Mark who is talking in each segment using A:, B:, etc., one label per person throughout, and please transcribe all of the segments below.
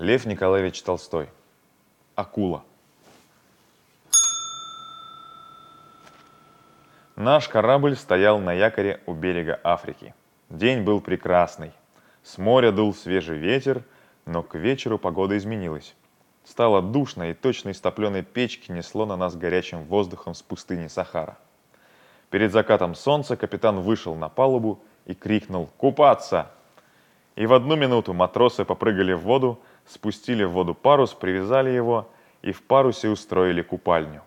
A: Лев Николаевич Толстой. Акула. Наш корабль стоял на якоре у берега Африки. День был прекрасный. С моря дул свежий ветер, но к вечеру погода изменилась. Стало душно, и точно из топленой печки несло на нас горячим воздухом с пустыни Сахара. Перед закатом солнца капитан вышел на палубу и крикнул «Купаться!». И в одну минуту матросы попрыгали в воду, спустили в воду парус, привязали его и в парусе устроили купальню.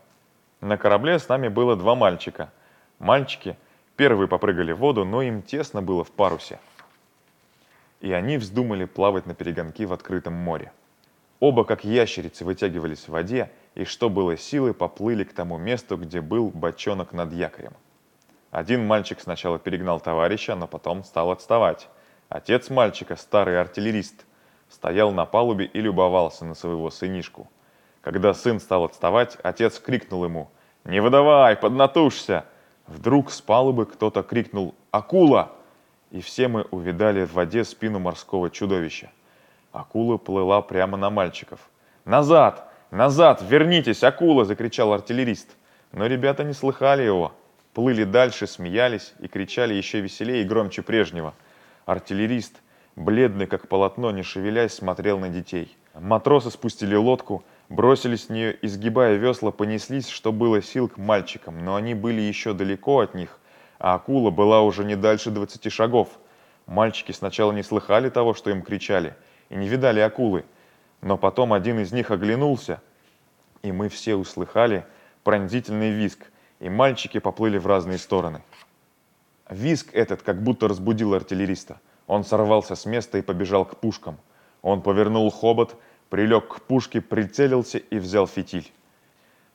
A: На корабле с нами было два мальчика. Мальчики первые попрыгали в воду, но им тесно было в парусе. И они вздумали плавать на перегонки в открытом море. Оба, как ящерицы, вытягивались в воде, и что было силы, поплыли к тому месту, где был бочонок над якорем. Один мальчик сначала перегнал товарища, но потом стал отставать. Отец мальчика, старый артиллерист, стоял на палубе и любовался на своего сынишку. Когда сын стал отставать, отец крикнул ему «Не выдавай, поднатужься!» Вдруг с палубы кто-то крикнул «Акула!» И все мы увидали в воде спину морского чудовища. Акула плыла прямо на мальчиков. «Назад! Назад! Вернитесь, акула!» – закричал артиллерист. Но ребята не слыхали его. Плыли дальше, смеялись и кричали еще веселее и громче прежнего. Артиллерист, бледный как полотно, не шевелясь, смотрел на детей. Матросы спустили лодку, бросились с нее, изгибая весла, понеслись, что было сил к мальчикам, но они были еще далеко от них, а акула была уже не дальше двадцати шагов. Мальчики сначала не слыхали того, что им кричали, и не видали акулы, но потом один из них оглянулся, и мы все услыхали пронзительный визг, и мальчики поплыли в разные стороны. Визг этот как будто разбудил артиллериста. Он сорвался с места и побежал к пушкам. Он повернул хобот, прилег к пушке, прицелился и взял фитиль.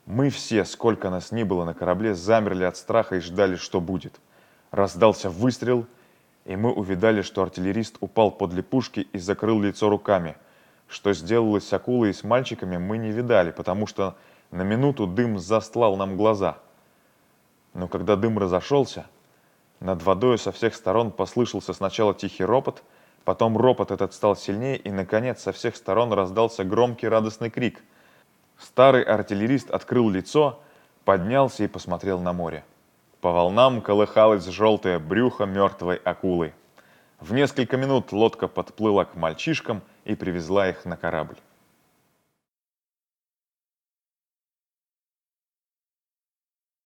A: Мы все, сколько нас ни было на корабле, замерли от страха и ждали, что будет. Раздался выстрел, и мы увидали, что артиллерист упал подле пушки и закрыл лицо руками. Что сделалось с акулой и с мальчиками, мы не видали, потому что на минуту дым застлал нам глаза. Но когда дым разошелся, над водой со всех сторон послышался сначала тихий ропот, потом ропот этот стал сильнее, и, наконец, со всех сторон раздался громкий радостный крик. Старый артиллерист открыл лицо, поднялся и посмотрел на море. По волнам колыхалось желтое брюхо мертвой акулы. В несколько минут лодка подплыла к мальчишкам и привезла их на корабль.